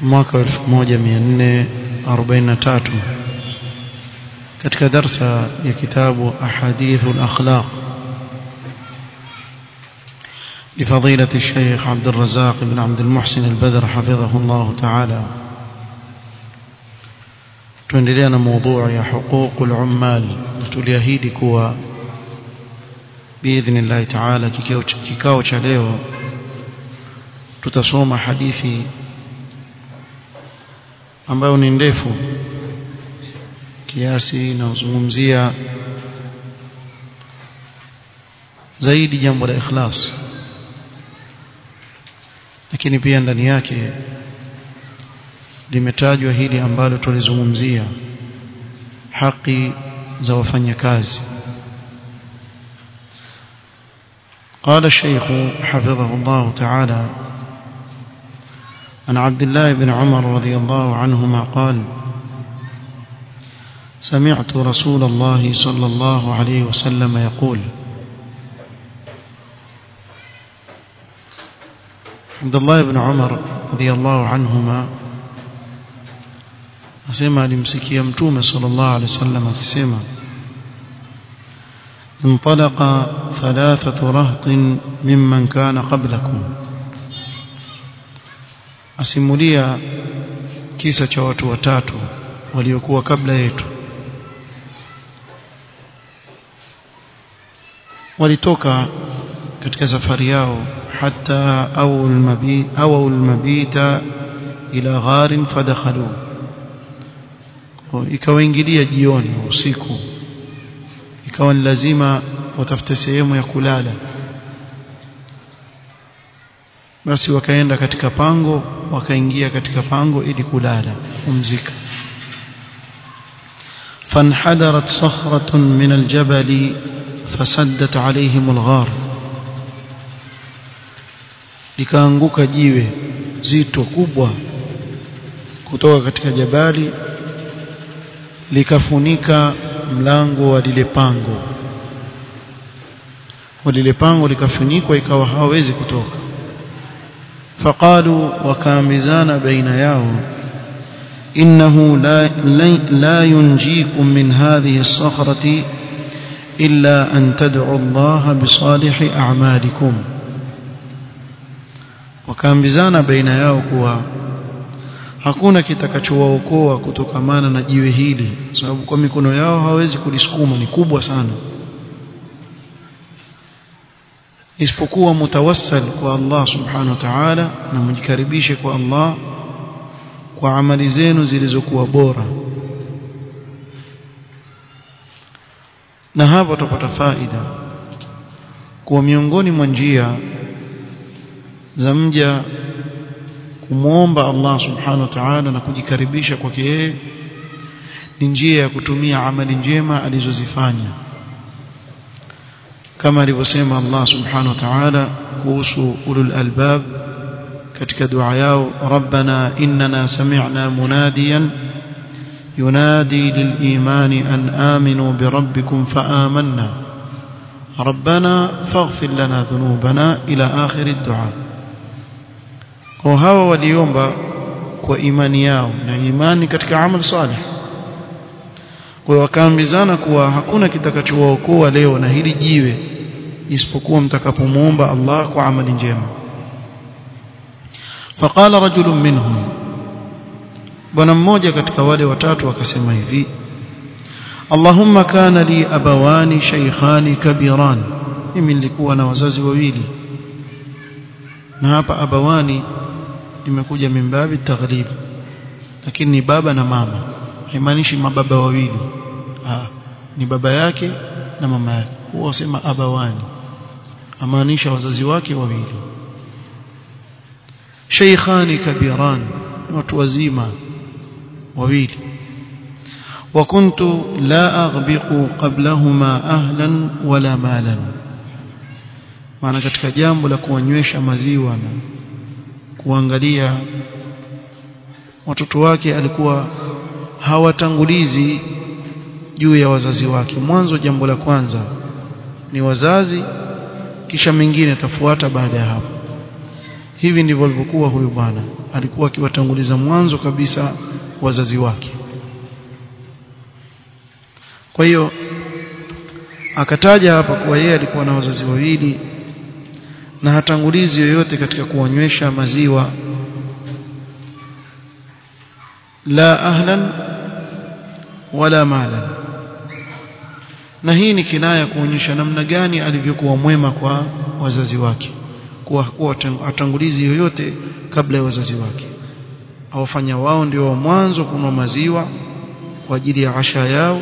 mwaka wa 1443 katika darsa ya kitabu ahadithu al-akhlaq لفضيلة الشيخ عبد الرزاق بن عبد المحسن البدر حفظه الله تعالى tuendelea na موضوع ya حقوق العمال tuliahidi kuwa الله تعالى kikao cha leo tutasoma hadithi ambayo ni ndefu kiasi na uzungumzia zaidi jambo la ikhlas lakini pia ndani yake limetajwa hili ambalo tulizungumzia haki za wafanyakazi قال الشيخ حفظه الله تعالى عن عبد الله بن عمر رضي الله عنهما قال سمعت رسول الله صلى الله عليه وسلم يقول عبد الله بن عمر رضي الله عنهما asema alimsikia mtume sallallahu alaihi wasallam akisema انطلق ثلاثة رهط ممن كان قبلكم. Asimulia kisa cha watu watatu waliokuwa kabla yetu. Walitoka katika safari yao hata au almabita ila gharin fadakhalu. Ikawaingilia jioni usiku. Ikawa ni lazima watafute sehemu ya kulala basi wakaenda katika pango wakaingia katika pango ili kulala kumzika فانحدرت صخرة من الجبل فسدت عليهم الغار likaanguka jiwe zito kubwa kutoka katika jabali likafunika mlango wa lile pango wa lile pango likafunikwa ikawa hawawezi kutoka فقالوا وكامزان بين ياو إنه لا, لا ينجيكم من هذه الصخرة إلا أن تدعوا الله بصالح أعمالكم وكامزان بين ياو كوا hakuna kitakachowaokoa kutokamana na jiwe hili sababu kwa mikono yao hawezi kulisukuma ni kubwa sana isipokuwa mutawassal kwa Allah subhanahu wa ta'ala na mjikaribishe kwa Allah kwa amali zenu zilizokuwa bora. Na hapo tutapata faida. Kuwa miongoni mwa njia za mja kumwomba Allah subhanahu wa ta'ala na kujikaribisha kwake yeye ni njia ya kutumia amali njema alizozifanya كما لبسيما الله سبحانه وتعالى كوسو أولو الألباب كتك دعياو ربنا إننا سمعنا مناديا ينادي للإيمان أن آمنوا بربكم فآمنا. ربنا فاغفر لنا ذنوبنا إلى آخر الدعاء. وهو اليوم كو إيمانياو إيماني كتك عمل صالح. Kwa wakaambizana kuwa hakuna kitakachowaokoa leo na hili jiwe isipokuwa mtakapomuomba Allah kwa amali njema. Faqala rajulun minhum bwana mmoja katika wale watatu akasema hivi Allahumma kana li abawani shaykhani kabiran mimi nilikuwa na wazazi wawili na hapa abawani imekuja mimbabi taghlib lakini ni baba na mama haimaanishi mababa wawili ah ni baba yake na mama yake huwa wasema abawani amaanisha wazazi wake wawili sheikhani kabiran watu wazima wawili وكنت لا أغبق قبلهما أهلا ولا مالا maana katika jambo la kuwanywesha maziwa na kuangalia watoto wake alikuwa hawatangulizi juu ya wazazi wake. Mwanzo jambo la kwanza ni wazazi kisha mengine tafuata baada ya hapo. Hivi ndivyo alivyokuwa huyu bwana. Alikuwa akiwatanguliza mwanzo kabisa wazazi wake. Kwa hiyo akataja hapa kuwa yeye alikuwa na wazazi wawili na hatangulizi yoyote katika kuonywesha maziwa la ahlan wala malan na hii ni kinaya kuonyesha namna gani alivyokuwa mwema kwa wazazi wake kuwa, kuwa atangulizi yoyote kabla ya wazazi wake. Awafanya wao ndio wa mwanzo kunwa maziwa kwa ajili ya asha yao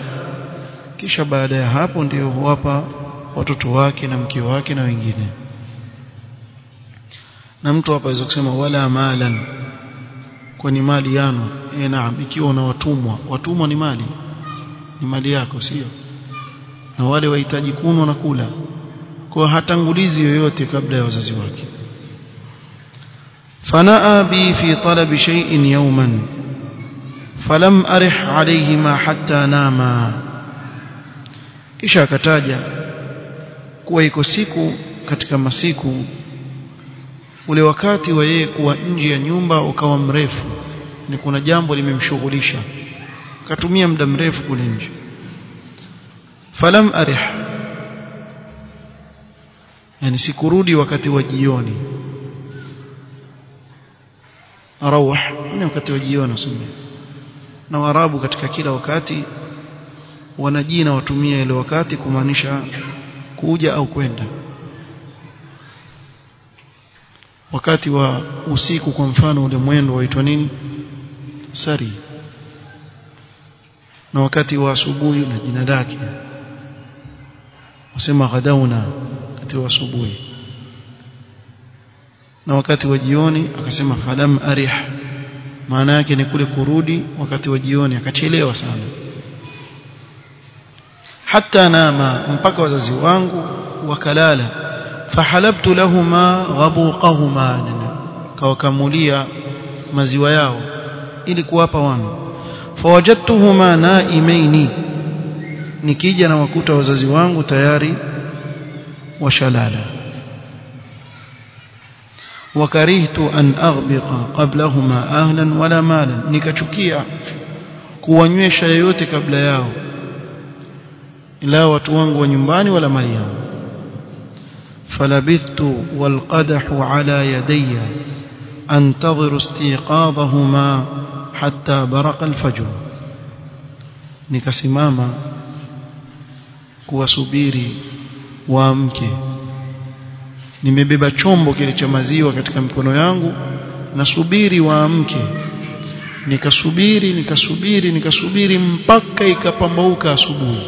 kisha baada ya hapo ndio huwapa watoto wake na mke wake na wengine. Na mtu hapa aweza kusema wala malan kwa ni mali yanu. Eh naam ikiwa na watumwa watumwa ni mali. Ni mali yako sio? Na wale wahitaji kunwa na kula. Kwa hatangulizi yoyote kabla ya wazazi wake. Fanaa bi fi talab shay'in yawman. Falam arih alayhima hatta nama. Kisha akataja kuwa iko siku katika masiku ule wakati wa yeye kuwa nje ya nyumba ukawa mrefu ni kuna jambo limemshughulisha. Katumia muda mrefu kule nje. Falam arih yani sikurudi wakati wa jioni. Arawah ni wakati wa jioni useme. Na warabu katika kila wakati wanajina watumia ile wakati kumaanisha kuja au kwenda wakati wa usiku kwa mfano ule mwendo waitwa nini? Sari na wakati wa asubuhi na jina lake. Wasema ghadauna wakati wa asubuhi. Na wakati wa jioni akasema falam arih. Maana yake ni kule kurudi wakati wa jioni akachelewa sana. Hata nama mpaka wazazi wangu wakalala fahalabtu lahuma ghabuqahuma kawakamulia maziwa yao ili kuwapa wana fawajadtuhuma naimaini nikija na wakuta wazazi wangu tayari washalala wakarihtu an aghbiqa qablahuma ahlan wala malan nikachukia kuwanywesha yoyote kabla yao ila watu wangu wa nyumbani wala mali yao فلبثت والقدح على يدي أنتظر استيقاظهما حتى برق الفجر nikasimama kuwasubiri waamke nimebeba chombo kile cha maziwa katika mikono yangu nasubiri waamke nikasubiri nikasubiri nikasubiri mpaka ikapambauka asubuhi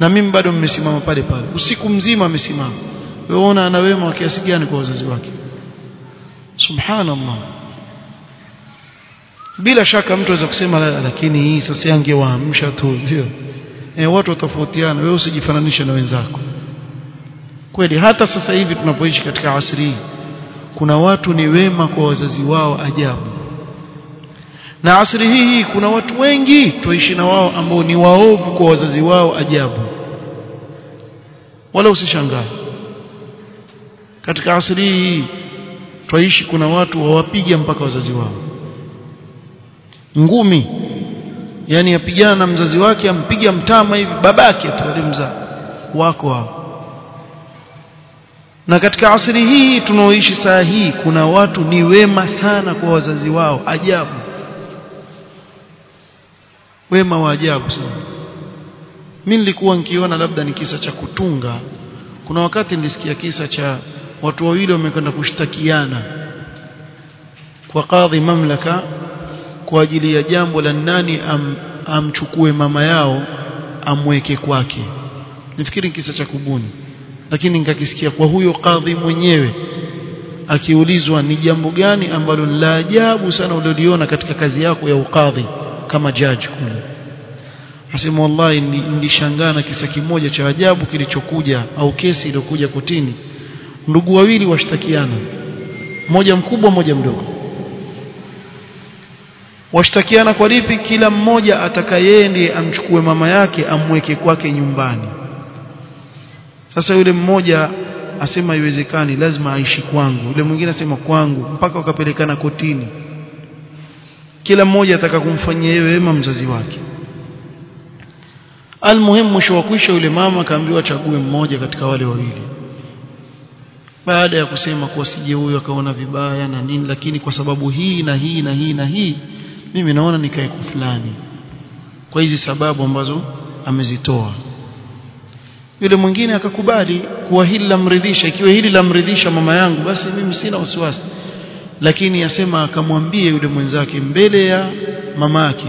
na mimi bado mmesimama pale pale usiku mzima amesimama wewe ona ana wema wa kiasi gani kwa wazazi wake. Subhanallah. Bila shaka mtu aweza kusema lakini hii sasa yangewaamsha tu. Ndio. Eh watu watofautiana wewe usijifananishe na wenzako. Kweli hata sasa hivi tunapoishi katika asri kuna watu ni wema kwa wazazi wao ajabu. Na asri hii kuna watu wengi tuishi na wao ambao ni waovu kwa wazazi wao ajabu. Wala usishangae katika asili hii twaishi kuna watu wawapiga mpaka wazazi wao. Ngumi yani apigana na mzazi wake ampiga mtama hivi babake tu alimzaa wako hao. Na katika asili hii tunaoishi saa hii kuna watu ni wema sana kwa wazazi wao ajabu. Wema wa ajabu sana. Mimi nilikuwa nikiona labda ni kisa cha kutunga. Kuna wakati nilisikia kisa cha watu wawili wamekwenda kushtakiana kwa kadhi mamlaka kwa ajili ya jambo la nani am, amchukue mama yao amweke kwake. Nifikiri kisa cha kubuni lakini nikakisikia kwa huyo kadhi mwenyewe akiulizwa ni jambo gani ambalo la ajabu sana ulioliona katika kazi yako ya ukadhi kama judge kule. Asema wallahi nilishangaa na kisa kimoja cha ajabu kilichokuja au kesi iliyokuja kotini ndugu wawili washtakiana. Mmoja mkubwa mmoja mdogo. Washtakiana kwa lipi? Kila mmoja atakaye ndiye amchukue mama yake amweke kwake nyumbani. Sasa yule mmoja asema haiwezekani lazima aishi kwangu. Yule mwingine asema kwangu mpaka wakapelekana kotini. Kila mmoja ataka kumfanyia wema mzazi wake. Almuhimu mwisho wa kwisha yule mama akaambiwa achague mmoja katika wale wawili baada ya kusema kuwa sije huyo akaona vibaya na nini lakini kwa sababu hii na hii na hii na hii mimi naona nikae kwa fulani. Kwa hizi sababu ambazo amezitoa. Yule mwingine akakubali kuwa hili lamridhisha. Ikiwa hili lamridhisha mama yangu basi mimi sina wasiwasi. Lakini asema akamwambie yule mwenzake mbele ya mamake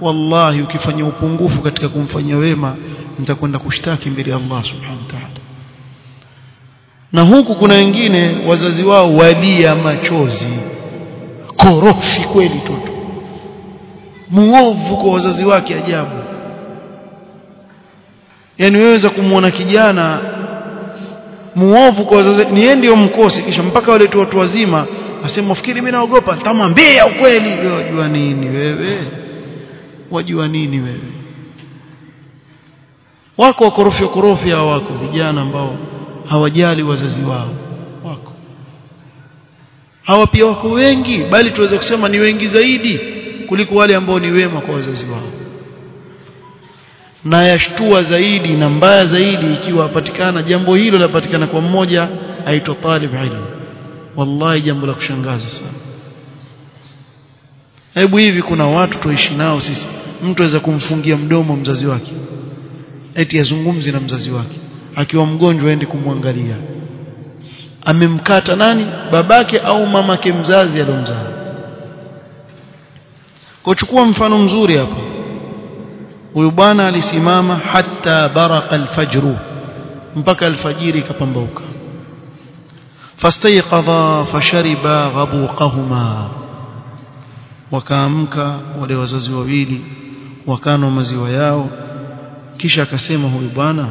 wallahi ukifanya upungufu katika kumfanyia wema nitakwenda kushtaki mbele ya Allah subhanahu wa ta'ala na huku kuna wengine wazazi wao walia machozi. Korofi kweli toto. Muovu kwa wazazi wake ajabu. Yani weweza kumwona kijana muovu kwa wazazi ni yeye ndio mkosi. Kisha mpaka wale tu watu wazima asema fikiri mimi naogopa? Nitamwambia ukweli. Wajua nini wewe? Wajua nini wewe? Wako wakorofi wakorofi hao wako vijana ambao hawajali wazazi wao. Wako. Hawa pia wako wengi bali tuweze kusema ni wengi zaidi kuliko wale ambao ni wema kwa wazazi wao. Na yashtua zaidi na mbaya zaidi ikiwa apatikana jambo hilo lapatikana kwa mmoja aitwa talib ilmu wallahi jambo la kushangaza sana. Hebu hivi kuna watu tuishi nao sisi mtu aweza kumfungia mdomo mzazi wake eti azungumzi na mzazi wake akiwa mgonjwa aende kumwangalia. Amemkata nani? Babake au mamake mzazi aliyomzaa? Kuchukua mfano mzuri hapo huyu bwana alisimama hatta baraka alfajru mpaka alfajiri ikapambauka. Fastayqadha fashariba ghabuqahuma. Wakaamka wale wazazi wawili wakano maziwa yao. Kisha akasema huyu bwana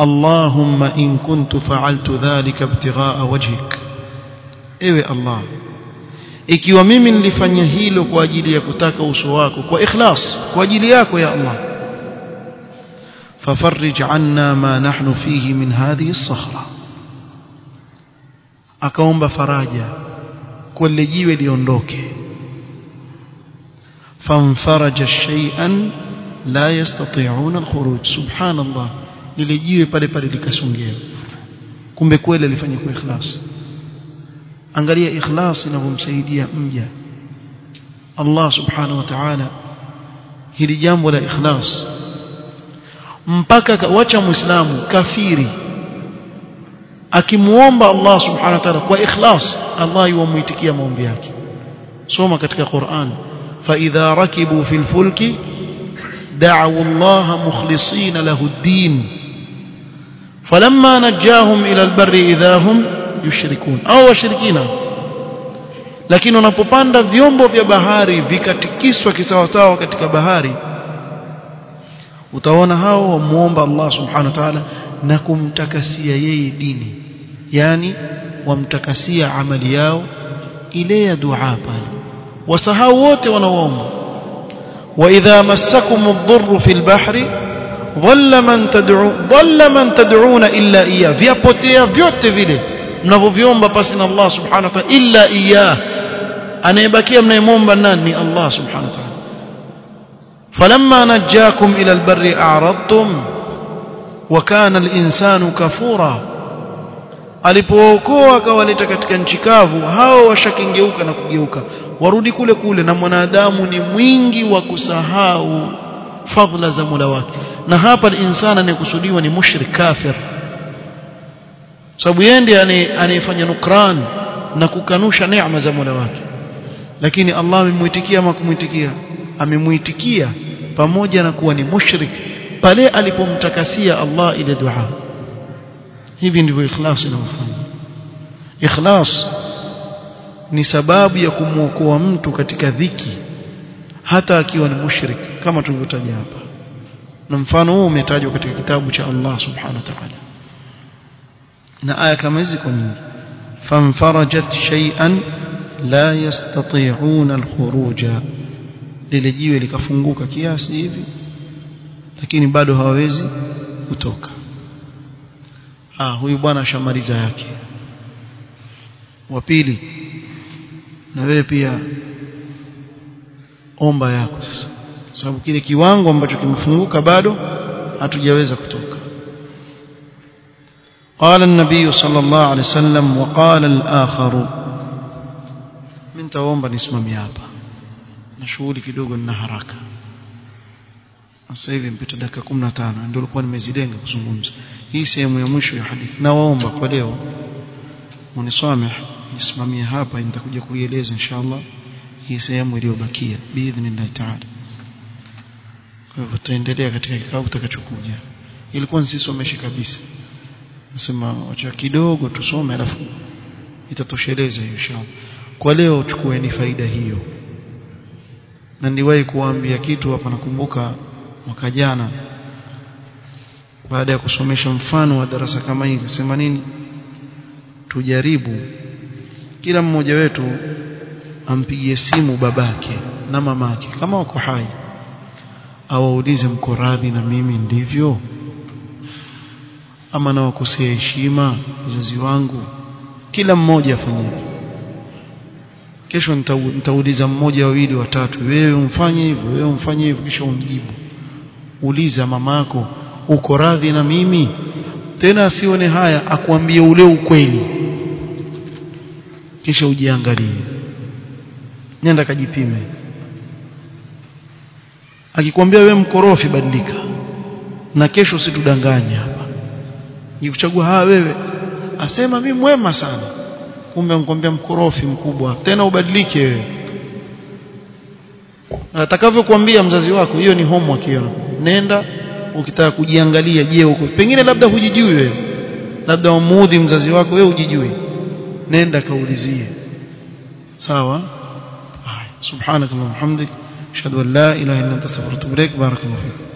اللهم إن كنت فعلت ذلك ابتغاء وجهك إيوه الله إكيو ميمن لفنيهيل كو أجليك تاك أسواك كو إخلاص كو يا الله ففرج عنا ما نحن فيه من هذه الصخرة أكوم بفراجة كل جيو ليوندوك فانفرج شيئا لا يستطيعون الخروج سبحان الله lile jiwe pale pale likasongea kumbe kweli alifanya kwa ikhlas angalia ikhlas inavyomsaidia mja Allah subhanahu wa ta'ala hili jambo la ikhlas mpaka wacha muislamu kafiri akimuomba Allah subhanahu wa ta'ala kwa ikhlas Allah yuamuitikia maombi yake soma katika Qur'an fa idha rakibu fil fulki da'u Allah mukhlisina lahu ad-din falamma najahum ila al-barri idha hum yushrikun. Au washirikina. Lakini unapopanda vyombo vya bahari vikatikiswa kisawasawa katika bahari utaona hao wamuomba Allah subhanahu wa ta'ala na kumtakasia yeye dini. Yani wamtakasia amali yao ile ya dua pale. Wasahau wote wanaoomba. Wa idha massakum ad-dhurru fil bahri dhalla man tad'u dhalla man tad'una illa iya. Vyapotea vyote vile mnavyoviomba pasi na Allah subhanahu wa ta'ala illa iya. Anayebakia mnayemwomba nani? Ni Allah subhanahu wa ta'ala. Falamma najjakum ila albarri a'radtum wa kana al-insanu kafura. Alipookoa akawaleta katika nchi kavu hao washakengeuka na kugeuka. Warudi kule kule na mwanadamu ni mwingi wa kusahau fadhila za Mola wake. Na hapa al-insana anayekusudiwa ni mushrik kafir. Sababu yeye ndiye anayefanya nukran na kukanusha neema za Mola wake. Lakini Allah amemuitikia ama kumuitikia amemuitikia pamoja na kuwa ni mushrik pale alipomtakasia Allah ile dua. Hivi ndivyo ikhlas inafanya ikhlas ni sababu ya kumwokoa mtu katika dhiki hata akiwa ni mushrik kama tulivyotaja hapa. Na mfano huu umetajwa katika kitabu cha Allah subhanahu wa ta'ala. Na aya kama hizi kwa nyingi. Famfarajat shay'an la yastati'una al-khuruja. Lile jiwe likafunguka kiasi hivi lakini bado hawawezi kutoka. Ah huyu bwana ashamaliza yake. Wa pili na wewe pia omba yako sasa sababu kile kiwango ambacho kimefunguka bado hatujaweza kutoka قال النبي صلى الله عليه وسلم وقال الآخر من تaomba nisimamie hapa na shughuli kidogo nina haraka sasa hivi mpita dakika 15 ndio nilikuwa nimezilenga kuzungumza hii sehemu ya mwisho ya hadithi na waomba kwa leo munisameh nisimamie hapa nitakuja kuieleza inshallah hii sehemu iliyobakia. Biidhnillah taala. Kwa hivyo tutaendelea katika kikao kitakachokuja. Ilikuwa nisisomeshe kabisa. Nasema wacha kidogo tusome alafu itatosheleza hiyo kwa leo chukueni faida hiyo. Na niliwahi kuambia kitu hapa nakumbuka mwaka jana baada ya kusomesha mfano wa darasa kama hili. Nasema nini? Tujaribu kila mmoja wetu ampigie simu babake na mamake kama wako hai awaulize mko radhi na mimi ndivyo? Ama nawakosea heshima wazazi wangu? Kila mmoja afanye kesho nitauliza mmoja wawili watatu wewe umfanye hivyo wewe umfanye hivyo kisha umjibu. Uliza mamako uko radhi na mimi? Tena asione haya akwambie ule ukweli. Kisha ujiangalie nenda kajipime akikwambia we mkorofi badilika. Na kesho usitudanganye hapa. Nikuchagua haa wewe. Asema mimi mwema sana. Kumbe mkwambia mkorofi mkubwa. Tena ubadilike wewe. Atakavyokuambia mzazi wako hiyo ni homework hiyo. Nenda ukitaka kujiangalia je uko pengine labda hujijui wewe. Labda umuudhi mzazi wako wewe hujijui. Nenda kaulizie. Sawa سبحانك اللهم وبحمدك أشهد أن لا إله إلا أنت أستغفرك وبارك بارك الله فيك.